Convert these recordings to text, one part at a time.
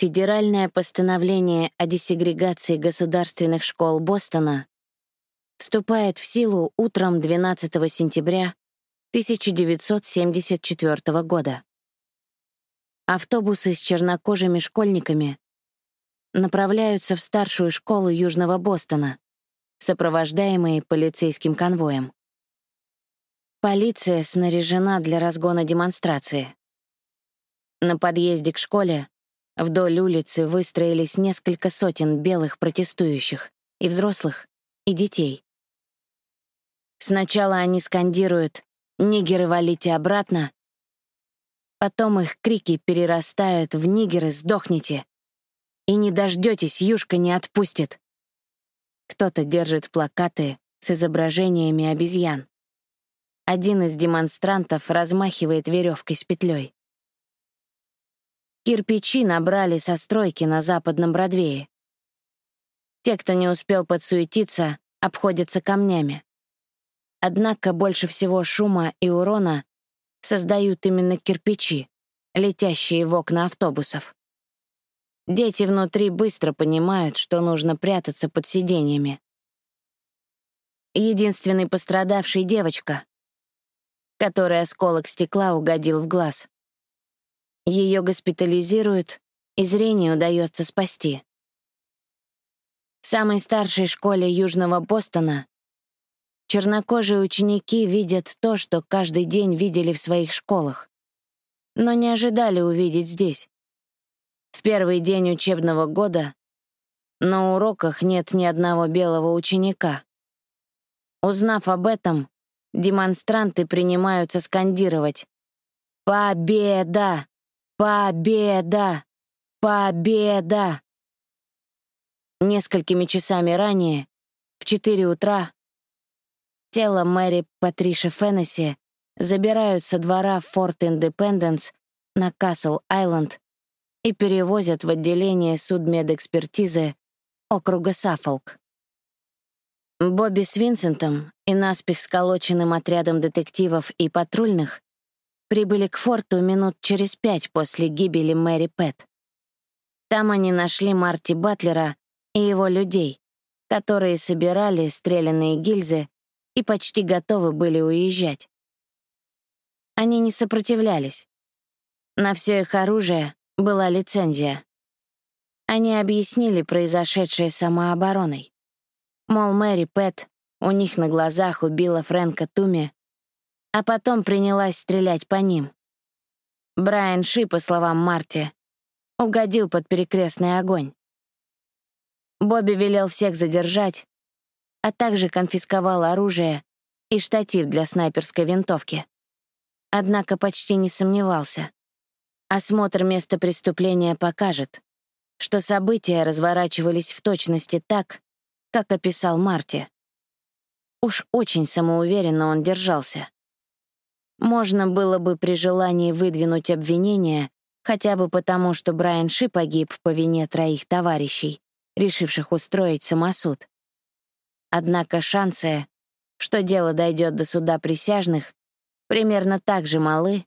Федеральное постановление о десегрегации государственных школ Бостона вступает в силу утром 12 сентября 1974 года. Автобусы с чернокожими школьниками направляются в старшую школу Южного Бостона, сопровождаемые полицейским конвоем. Полиция снаряжена для разгона демонстрации. На подъезде к школе Вдоль улицы выстроились несколько сотен белых протестующих, и взрослых, и детей. Сначала они скандируют «Нигеры, валите обратно!», потом их крики перерастают в «Нигеры, сдохните!» и «Не дождетесь, юшка не отпустит!» Кто-то держит плакаты с изображениями обезьян. Один из демонстрантов размахивает веревкой с петлей. Кирпичи набрали со стройки на западном Бродвее. Те, кто не успел подсуетиться, обходятся камнями. Однако больше всего шума и урона создают именно кирпичи, летящие в окна автобусов. Дети внутри быстро понимают, что нужно прятаться под сиденьями. Единственный пострадавший — девочка, которой осколок стекла угодил в глаз. Ее госпитализируют, и зрение удается спасти. В самой старшей школе Южного Бостона чернокожие ученики видят то, что каждый день видели в своих школах, но не ожидали увидеть здесь. В первый день учебного года на уроках нет ни одного белого ученика. Узнав об этом, демонстранты принимаются скандировать «Победа! Победа! Победа! Несколькими часами ранее, в 4 утра, тело Мэри Патриши Феннесси забирают со двора Форт Индепенденс на Касл-Айленд и перевозят в отделение судмедэкспертизы округа Саффолк. Бобби с Винсентом и наспех сколоченным отрядом детективов и патрульных прибыли к форту минут через пять после гибели Мэри Пэт. Там они нашли Марти Батлера и его людей, которые собирали стрелянные гильзы и почти готовы были уезжать. Они не сопротивлялись. На все их оружие была лицензия. Они объяснили произошедшее самообороной. Мол, Мэри Пэт у них на глазах убила Фрэнка Туми а потом принялась стрелять по ним. Брайан Ши, по словам Марти, угодил под перекрестный огонь. Бобби велел всех задержать, а также конфисковал оружие и штатив для снайперской винтовки. Однако почти не сомневался. Осмотр места преступления покажет, что события разворачивались в точности так, как описал Марти. Уж очень самоуверенно он держался. Можно было бы при желании выдвинуть обвинение, хотя бы потому, что Брайан Ши погиб по вине троих товарищей, решивших устроить самосуд. Однако шансы, что дело дойдет до суда присяжных, примерно так же малы,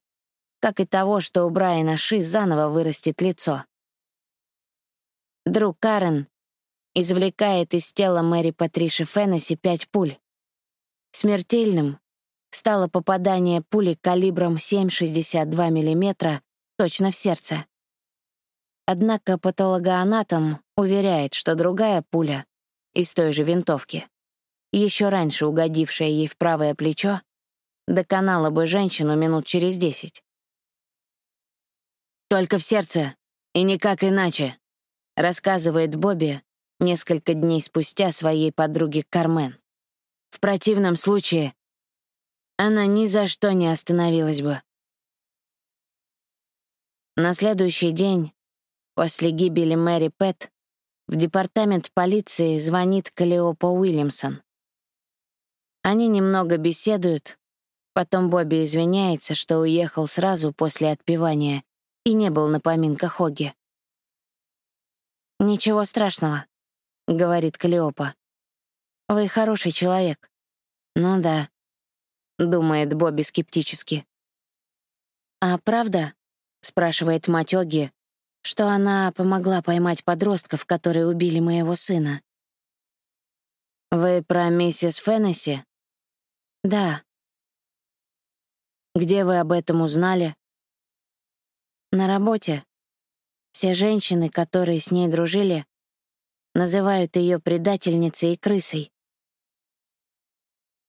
как и того, что у Брайана Ши заново вырастет лицо. Друг Карен извлекает из тела Мэри Патриши Феннесси пять пуль. Смертельным стало попадание пули калибром 7,62 мм точно в сердце. Однако патологоанатом уверяет, что другая пуля из той же винтовки, еще раньше угодившая ей в правое плечо, доконала бы женщину минут через десять. «Только в сердце, и никак иначе», — рассказывает Бобби несколько дней спустя своей подруге Кармен. «В противном случае она ни за что не остановилась бы. На следующий день, после гибели Мэри Пэт, в департамент полиции звонит Калиопа Уильямсон. Они немного беседуют, потом Бобби извиняется, что уехал сразу после отпевания и не был на поминках Хоги. «Ничего страшного», — говорит Калиопа. «Вы хороший человек». «Ну да, — думает Бобби скептически. «А правда?» — спрашивает мать Оги, что она помогла поймать подростков, которые убили моего сына. «Вы про миссис Феннесси?» «Да». «Где вы об этом узнали?» «На работе. Все женщины, которые с ней дружили, называют ее предательницей и крысой.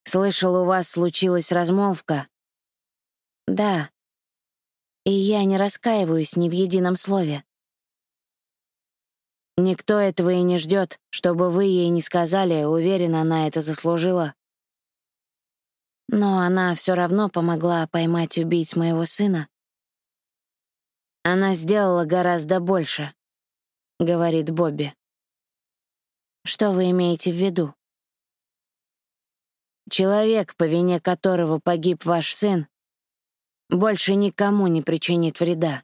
«Слышал, у вас случилась размолвка?» «Да. И я не раскаиваюсь ни в едином слове». «Никто этого и не ждет, чтобы вы ей не сказали, уверена, она это заслужила». Но она все равно помогла поймать убийц моего сына. «Она сделала гораздо больше», — говорит Бобби. Что вы имеете в виду? Человек, по вине которого погиб ваш сын, больше никому не причинит вреда.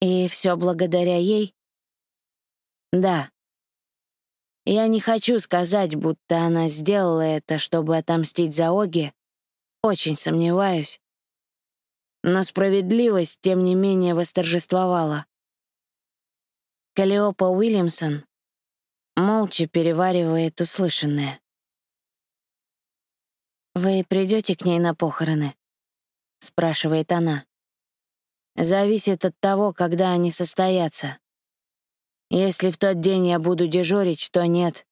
И все благодаря ей? Да. Я не хочу сказать, будто она сделала это, чтобы отомстить за Оги. Очень сомневаюсь. Но справедливость, тем не менее, восторжествовала. Калиопа Уильямсон молча переваривает услышанное. «Вы придете к ней на похороны?» — спрашивает она. «Зависит от того, когда они состоятся. Если в тот день я буду дежурить, то нет.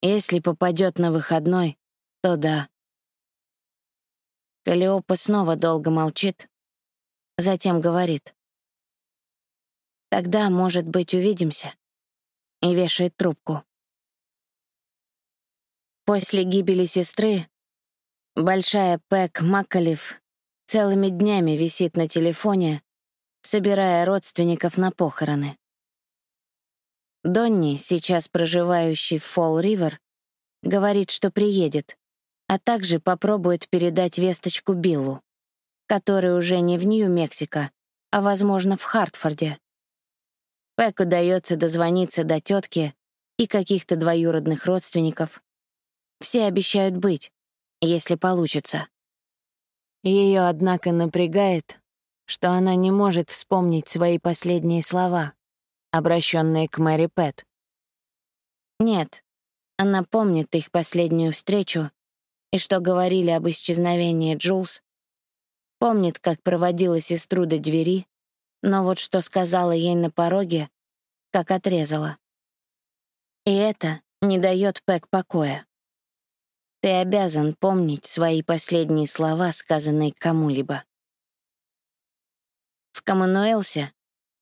Если попадет на выходной, то да». Калиопа снова долго молчит, затем говорит. «Тогда, может быть, увидимся?» и вешает трубку. После гибели сестры большая Пэк Маккалев целыми днями висит на телефоне, собирая родственников на похороны. Донни, сейчас проживающий в Фолл-Ривер, говорит, что приедет, а также попробует передать весточку Биллу, который уже не в Нью-Мексико, а, возможно, в Хартфорде. Пэк удается дозвониться до тетки и каких-то двоюродных родственников. Все обещают быть, если получится. Ее, однако, напрягает, что она не может вспомнить свои последние слова, обращенные к Мэри Пэт. Нет, она помнит их последнюю встречу и что говорили об исчезновении Джулс, помнит, как проводила сестру до двери, но вот что сказала ей на пороге, как отрезала. И это не дает Пэк покоя. Ты обязан помнить свои последние слова, сказанные кому-либо. В Коммануэлсе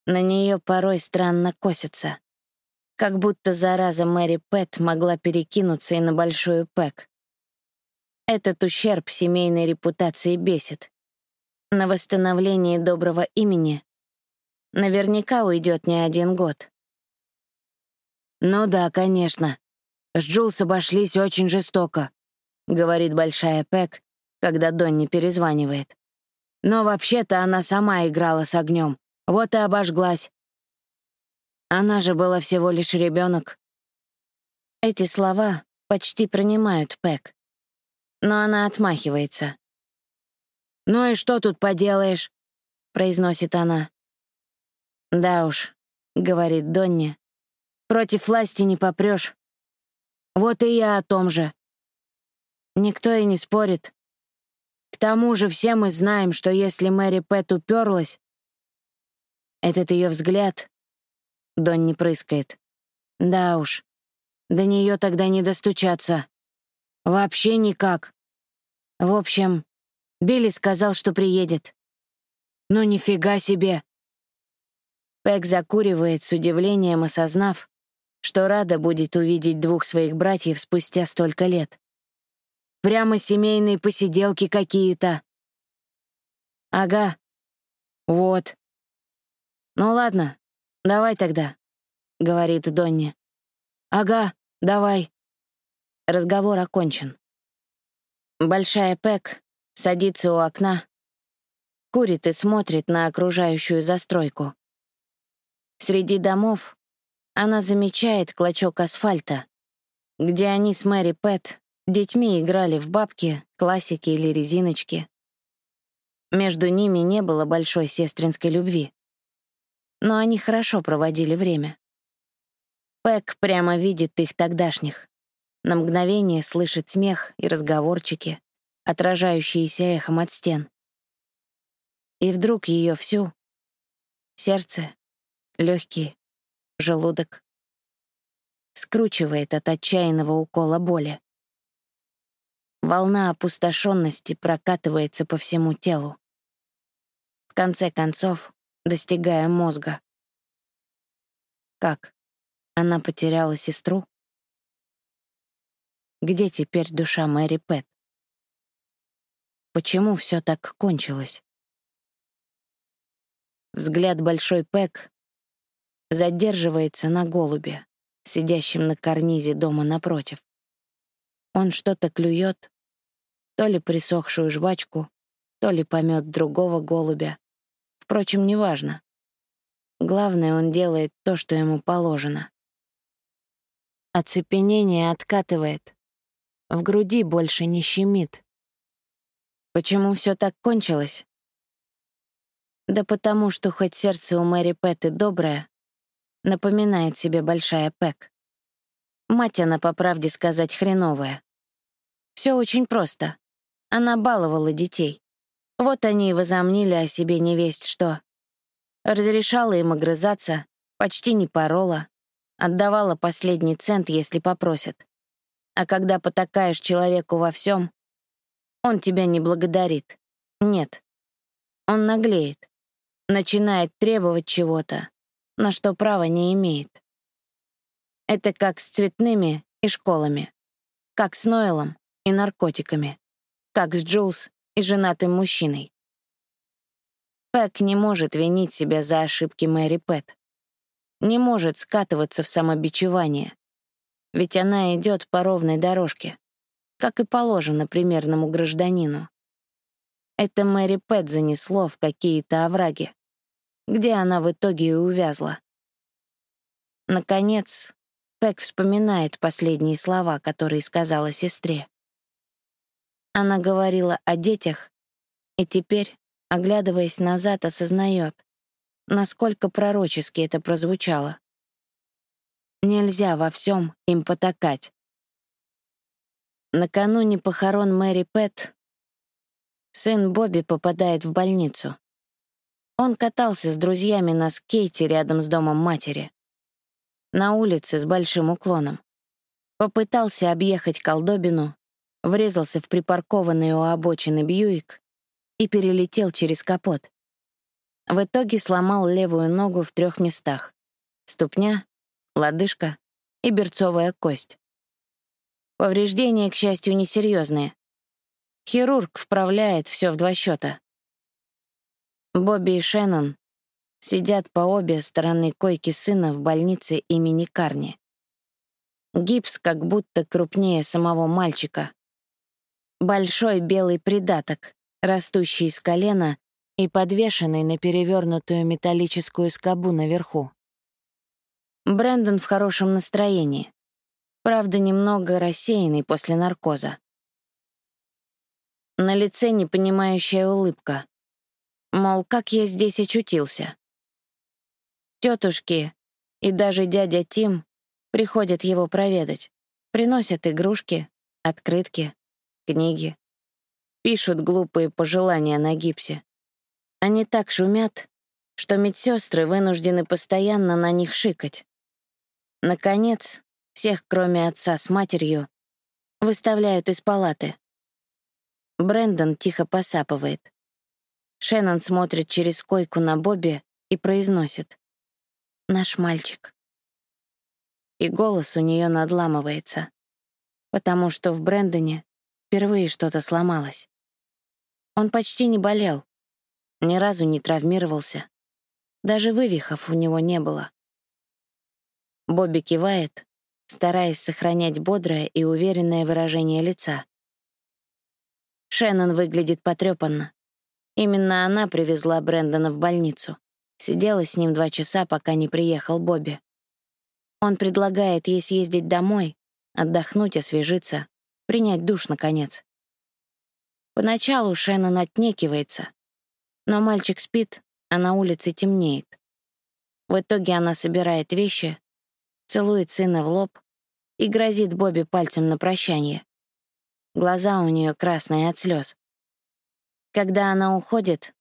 на нее порой странно косятся, как будто зараза Мэри Пэт могла перекинуться и на большую Пэк. Этот ущерб семейной репутации бесит. На восстановление доброго имени Наверняка уйдет не один год. «Ну да, конечно. С Джулс обошлись очень жестоко», — говорит Большая Пэк, когда Донни перезванивает. «Но вообще-то она сама играла с огнем, вот и обожглась. Она же была всего лишь ребенок. Эти слова почти принимают Пэк. Но она отмахивается. «Ну и что тут поделаешь?» — произносит она. «Да уж», — говорит Донни. «Против власти не попрешь. Вот и я о том же. Никто и не спорит. К тому же все мы знаем, что если Мэри Пэт уперлась, этот ее взгляд, Донни прыскает. Да уж, до нее тогда не достучаться. Вообще никак. В общем, Билли сказал, что приедет. Ну нифига себе. Пэк закуривает с удивлением, осознав, что рада будет увидеть двух своих братьев спустя столько лет. Прямо семейные посиделки какие-то. Ага. Вот. Ну ладно, давай тогда, — говорит Донни. Ага, давай. Разговор окончен. Большая Пэк садится у окна, курит и смотрит на окружающую застройку. Среди домов она замечает клочок асфальта, где они с Мэри Пэт детьми играли в бабки, классики или резиночки. Между ними не было большой сестринской любви. но они хорошо проводили время. Пэк прямо видит их тогдашних. На мгновение слышит смех и разговорчики, отражающиеся эхом от стен. И вдруг ее всю — сердце, легкие, желудок — скручивает от отчаянного укола боли. Волна опустошенности прокатывается по всему телу. В конце концов, достигая мозга. Как? Она потеряла сестру? Где теперь душа Мэри Пэт? Почему все так кончилось? Взгляд большой Пэк задерживается на голубе, сидящем на карнизе дома напротив. Он что-то клюет, то ли присохшую жвачку, то ли помет другого голубя. Впрочем, неважно. Главное, он делает то, что ему положено. Оцепенение откатывает. В груди больше не щемит. Почему все так кончилось? Да потому что хоть сердце у Мэри Пэт доброе, напоминает себе большая Пэк. Мать она, по правде сказать, хреновая. Все очень просто. Она баловала детей. Вот они и возомнили о себе невесть что. Разрешала им огрызаться, почти не порола, отдавала последний цент, если попросят. А когда потакаешь человеку во всем, он тебя не благодарит. Нет. Он наглеет. Начинает требовать чего-то, на что права не имеет. Это как с цветными и школами, как с Нойлом и наркотиками, как с Джулс и женатым мужчиной. Пэк не может винить себя за ошибки Мэри Пэт не может скатываться в самобичевание. Ведь она идет по ровной дорожке, как и положено примерному гражданину. Это Мэри Пэт занесло в какие-то овраги, где она в итоге и увязла. Наконец, Пэк вспоминает последние слова, которые сказала сестре. Она говорила о детях, и теперь, оглядываясь назад, осознает, насколько пророчески это прозвучало. Нельзя во всем им потакать. Накануне похорон Мэри Пэт сын Бобби попадает в больницу. Он катался с друзьями на скейте рядом с домом матери. На улице с большим уклоном. Попытался объехать колдобину, врезался в припаркованный у обочины Бьюик и перелетел через капот. В итоге сломал левую ногу в трех местах — ступня, лодыжка и берцовая кость. Повреждения, к счастью, несерьезные. Хирург вправляет все в два счета. Бобби и Шеннон сидят по обе стороны койки сына в больнице имени Карни. Гипс как будто крупнее самого мальчика. Большой белый придаток, растущий из колена и подвешенный на перевернутую металлическую скобу наверху. Брэндон в хорошем настроении. Правда, немного рассеянный после наркоза. На лице непонимающая улыбка. Мол, как я здесь очутился? Тетушки и даже дядя Тим приходят его проведать. Приносят игрушки, открытки, книги. Пишут глупые пожелания на гипсе. Они так шумят, что медсестры вынуждены постоянно на них шикать. Наконец, всех, кроме отца с матерью, выставляют из палаты. Брэндон тихо посапывает. Шеннон смотрит через койку на Бобби и произносит «Наш мальчик». И голос у нее надламывается, потому что в Брэндоне впервые что-то сломалось. Он почти не болел, ни разу не травмировался. Даже вывихов у него не было. Бобби кивает, стараясь сохранять бодрое и уверенное выражение лица. Шеннон выглядит потрёпанно. Именно она привезла Брэндона в больницу. Сидела с ним два часа, пока не приехал Бобби. Он предлагает ей съездить домой, отдохнуть, освежиться, принять душ, наконец. Поначалу Шеннон отнекивается, но мальчик спит, а на улице темнеет. В итоге она собирает вещи, целует сына в лоб и грозит Бобби пальцем на прощание. Глаза у нее красные от слез. Когда она уходит,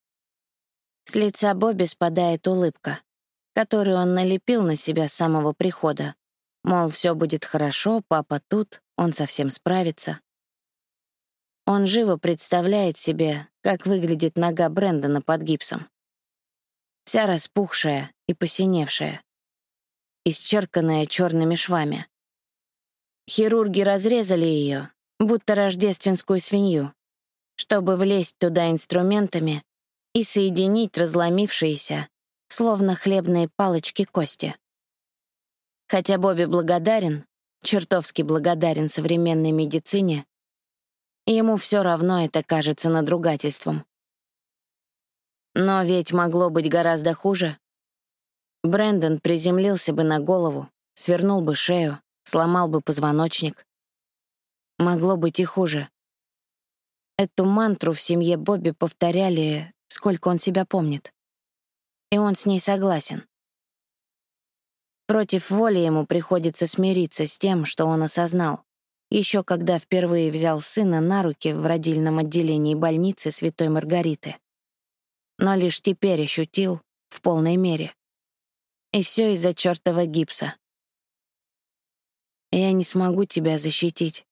с лица Бобби спадает улыбка, которую он налепил на себя с самого прихода. Мол, все будет хорошо, папа тут, он совсем справится. Он живо представляет себе, как выглядит нога Брэндона под гипсом. Вся распухшая и посиневшая, исчерканная черными швами. Хирурги разрезали ее, будто рождественскую свинью, чтобы влезть туда инструментами и соединить разломившиеся, словно хлебные палочки кости. Хотя Бобби благодарен, чертовски благодарен современной медицине, ему все равно это кажется надругательством. Но ведь могло быть гораздо хуже. Брэндон приземлился бы на голову, свернул бы шею, сломал бы позвоночник. Могло быть и хуже. Эту мантру в семье Бобби повторяли, сколько он себя помнит. И он с ней согласен. Против воли ему приходится смириться с тем, что он осознал, еще когда впервые взял сына на руки в родильном отделении больницы Святой Маргариты. Но лишь теперь ощутил в полной мере. И все из-за чертова гипса. Я не смогу тебя защитить.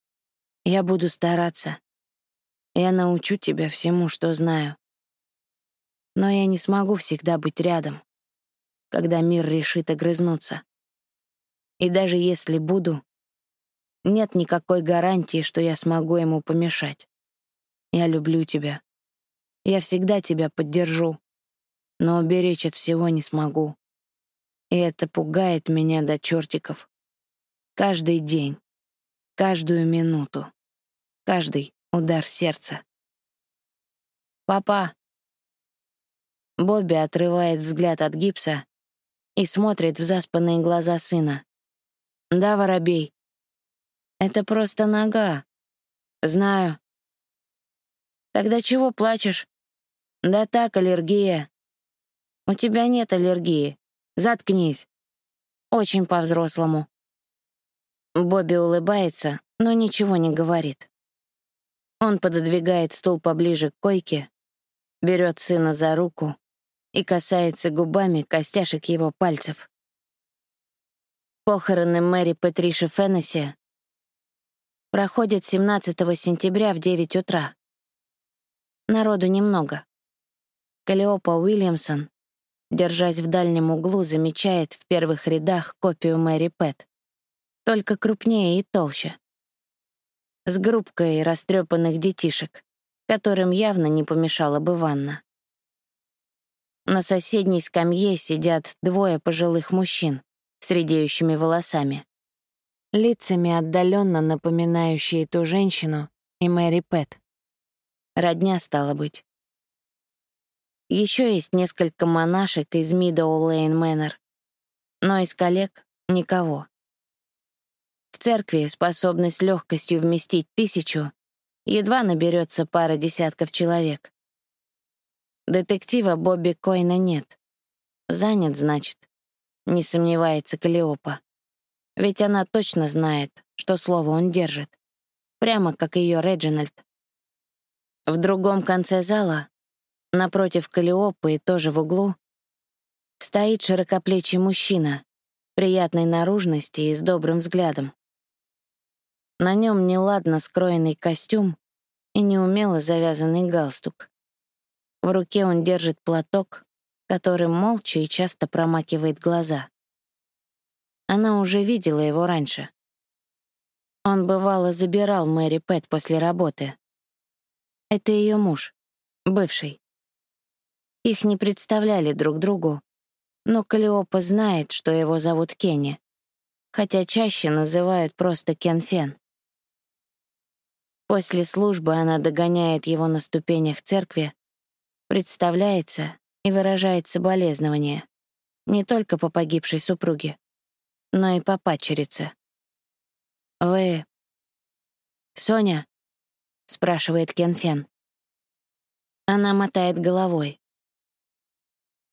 Я буду стараться. Я научу тебя всему, что знаю. Но я не смогу всегда быть рядом, когда мир решит огрызнуться. И даже если буду, нет никакой гарантии, что я смогу ему помешать. Я люблю тебя. Я всегда тебя поддержу, но уберечь от всего не смогу. И это пугает меня до чертиков. Каждый день, каждую минуту, каждый Удар сердца. «Папа!» Бобби отрывает взгляд от гипса и смотрит в заспанные глаза сына. «Да, воробей. Это просто нога. Знаю. Тогда чего плачешь? Да так, аллергия. У тебя нет аллергии. Заткнись. Очень по-взрослому. Бобби улыбается, но ничего не говорит. Он пододвигает стул поближе к койке, берет сына за руку и касается губами костяшек его пальцев. Похороны Мэри Патриши Феннесси проходят 17 сентября в 9 утра. Народу немного. Калиопа Уильямсон, держась в дальнем углу, замечает в первых рядах копию Мэри Пэт, только крупнее и толще с группкой растрепанных детишек, которым явно не помешала бы ванна. На соседней скамье сидят двое пожилых мужчин с редеющими волосами, лицами отдаленно напоминающие ту женщину и Мэри Пэт. Родня стала быть. Еще есть несколько монашек из Мидоу Лейн Мэннер, но из коллег — никого. В церкви способность легкостью вместить тысячу едва наберется пара десятков человек. Детектива Бобби Койна нет. Занят, значит, не сомневается Калиопа. Ведь она точно знает, что слово он держит. Прямо как ее Реджинальд. В другом конце зала, напротив Калиопы и тоже в углу, стоит широкоплечий мужчина, приятной наружности и с добрым взглядом. На нем неладно скроенный костюм и неумело завязанный галстук. В руке он держит платок, которым молча и часто промакивает глаза. Она уже видела его раньше. Он бывало забирал Мэри Пэт после работы. Это ее муж, бывший. Их не представляли друг другу, но Калиопа знает, что его зовут Кенни, хотя чаще называют просто Кен Фен. После службы она догоняет его на ступенях церкви, представляется и выражает соболезнования не только по погибшей супруге, но и по падчерице. «Вы... Соня?» — спрашивает Кенфен. Она мотает головой.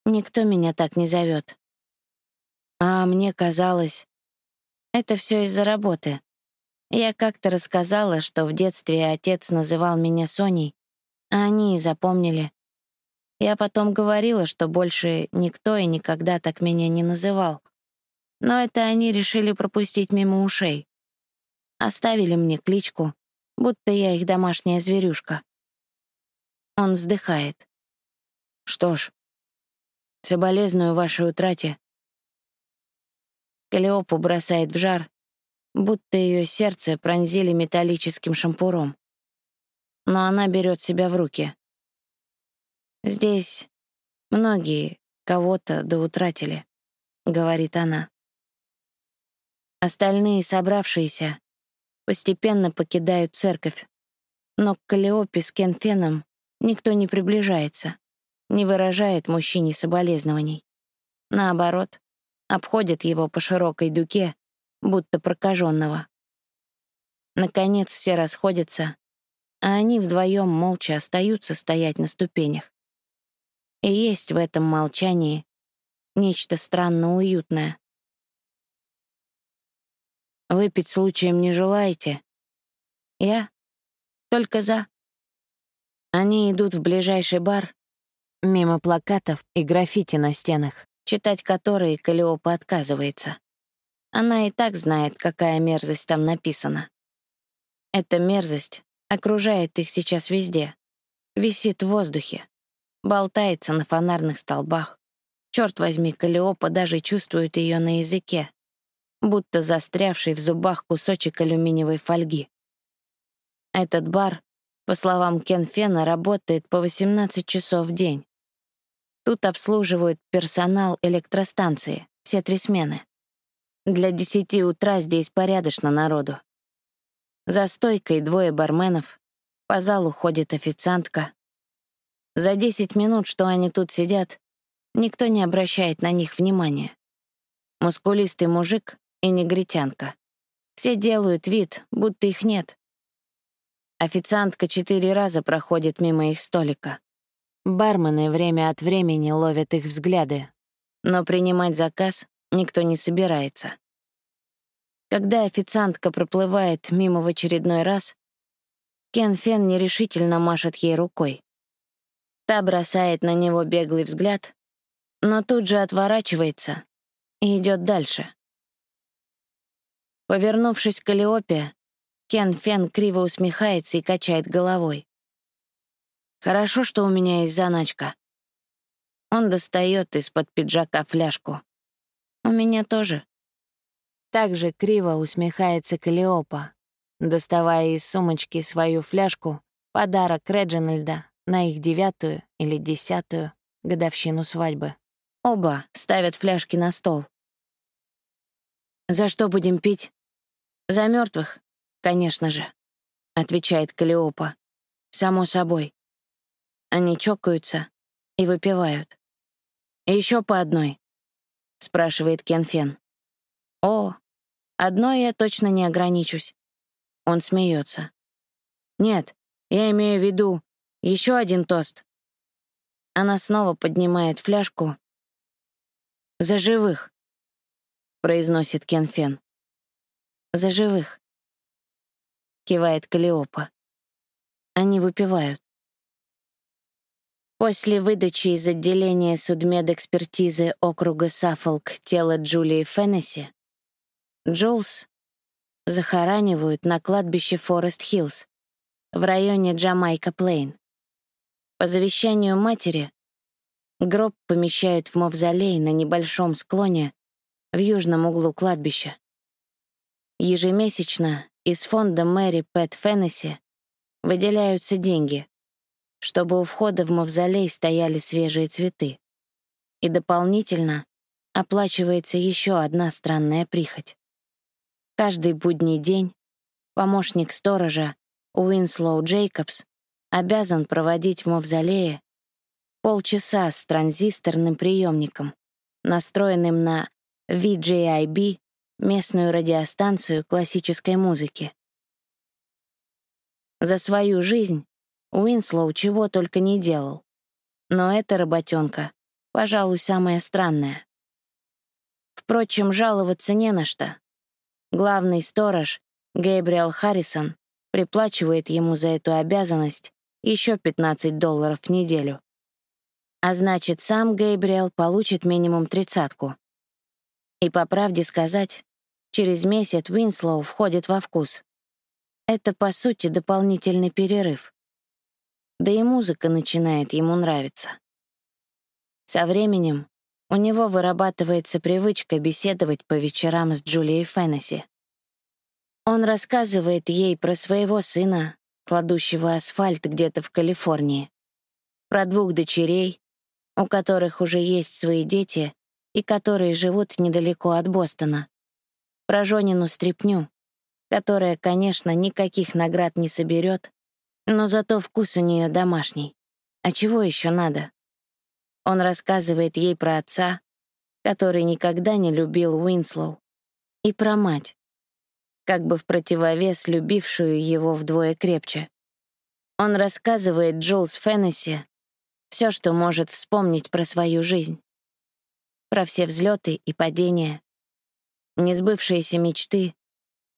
«Никто меня так не зовет. А мне казалось, это все из-за работы. Я как-то рассказала, что в детстве отец называл меня Соней, а они и запомнили. Я потом говорила, что больше никто и никогда так меня не называл. Но это они решили пропустить мимо ушей. Оставили мне кличку, будто я их домашняя зверюшка. Он вздыхает. Что ж, соболезную вашей утрате. Калиопу бросает в жар, будто ее сердце пронзили металлическим шампуром. Но она берет себя в руки. «Здесь многие кого-то да утратили», — говорит она. Остальные собравшиеся постепенно покидают церковь, но к Калиопе с Кенфеном никто не приближается, не выражает мужчине соболезнований. Наоборот, обходят его по широкой дуке, будто прокаженного. Наконец все расходятся, а они вдвоем молча остаются стоять на ступенях. И есть в этом молчании нечто странно уютное. Выпить случаем не желаете? Я? Только за. Они идут в ближайший бар, мимо плакатов и граффити на стенах, читать которые Калиопа отказывается. Она и так знает, какая мерзость там написана. Эта мерзость окружает их сейчас везде. Висит в воздухе, болтается на фонарных столбах. Черт возьми, Калиопа даже чувствует ее на языке, будто застрявший в зубах кусочек алюминиевой фольги. Этот бар, по словам Кен Фена, работает по 18 часов в день. Тут обслуживают персонал электростанции, все три смены. Для десяти утра здесь порядочно народу. За стойкой двое барменов, по залу ходит официантка. За десять минут, что они тут сидят, никто не обращает на них внимания. Мускулистый мужик и негритянка. Все делают вид, будто их нет. Официантка четыре раза проходит мимо их столика. Бармены время от времени ловят их взгляды, но принимать заказ никто не собирается. Когда официантка проплывает мимо в очередной раз, Кен Фен нерешительно машет ей рукой. Та бросает на него беглый взгляд, но тут же отворачивается и идет дальше. Повернувшись к Калиопе, Кен Фен криво усмехается и качает головой. «Хорошо, что у меня есть заначка». Он достает из-под пиджака фляжку. «У меня тоже». Также криво усмехается Калиопа, доставая из сумочки свою фляжку, подарок Реджинальда на их девятую или десятую годовщину свадьбы. Оба ставят фляжки на стол. «За что будем пить?» «За мертвых, конечно же», — отвечает Калиопа. «Само собой». Они чокаются и выпивают. Еще по одной?» — спрашивает Кенфен. «О, одной я точно не ограничусь». Он смеется. «Нет, я имею в виду еще один тост». Она снова поднимает фляжку. «За живых», — произносит Кенфен. За живых. Кивает Калиопа. Они выпивают. После выдачи из отделения судмедэкспертизы округа Саффолк тела Джулии Феннесси, Джулс захоранивают на кладбище Форест-Хиллз в районе Джамайка-Плейн. По завещанию матери гроб помещают в мавзолей на небольшом склоне в южном углу кладбища. Ежемесячно из фонда Мэри Пэт Феннесси выделяются деньги, чтобы у входа в мавзолей стояли свежие цветы. И дополнительно оплачивается еще одна странная прихоть. Каждый будний день помощник сторожа Уинслоу Джейкобс обязан проводить в мавзолее полчаса с транзисторным приемником, настроенным на VJIB местную радиостанцию классической музыки. За свою жизнь Уинслоу чего только не делал. Но эта работенка, пожалуй, самая странная. Впрочем, жаловаться не на что. Главный сторож, Гейбриэл Харрисон, приплачивает ему за эту обязанность еще 15 долларов в неделю. А значит, сам Гейбриэл получит минимум тридцатку. И по правде сказать, через месяц Уинслоу входит во вкус. Это, по сути, дополнительный перерыв. Да и музыка начинает ему нравиться. Со временем у него вырабатывается привычка беседовать по вечерам с Джулией Феннесси. Он рассказывает ей про своего сына, кладущего асфальт где-то в Калифорнии, про двух дочерей, у которых уже есть свои дети и которые живут недалеко от Бостона, про женину стряпню, которая, конечно, никаких наград не соберет, но зато вкус у нее домашний. А чего еще надо? Он рассказывает ей про отца, который никогда не любил Уинслоу, и про мать, как бы в противовес любившую его вдвое крепче. Он рассказывает Джулс Феннесси все, что может вспомнить про свою жизнь. Про все взлеты и падения, несбывшиеся мечты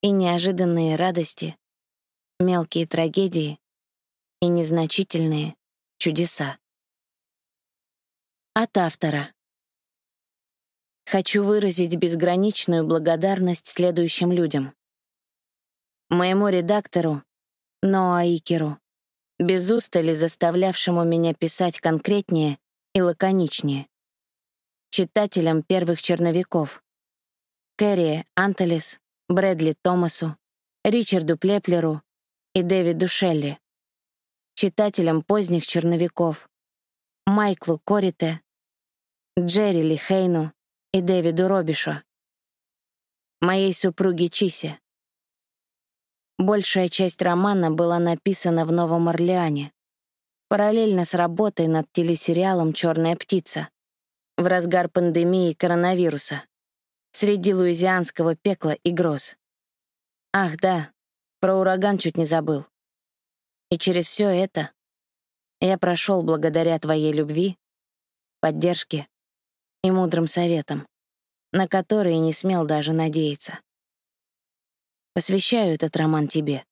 и неожиданные радости, мелкие трагедии и незначительные чудеса. От автора. Хочу выразить безграничную благодарность следующим людям. Моему редактору, Ноа Икеру, без устали заставлявшему меня писать конкретнее и лаконичнее. Читателям первых черновиков. Кэрри Антелес, Брэдли Томасу, Ричарду Плеплеру и Дэвиду Шелли. Читателям поздних черновиков. Майклу Корите, Джерри Ли Хейну и Дэвиду Робишу, моей супруге Чисе. Большая часть романа была написана в Новом Орлеане, параллельно с работой над телесериалом «Черная птица» в разгар пандемии коронавируса, среди луизианского пекла и гроз. Ах, да, про ураган чуть не забыл. И через все это я прошел благодаря твоей любви, поддержке и мудрым советом, на которые не смел даже надеяться. Посвящаю этот роман тебе,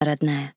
родная.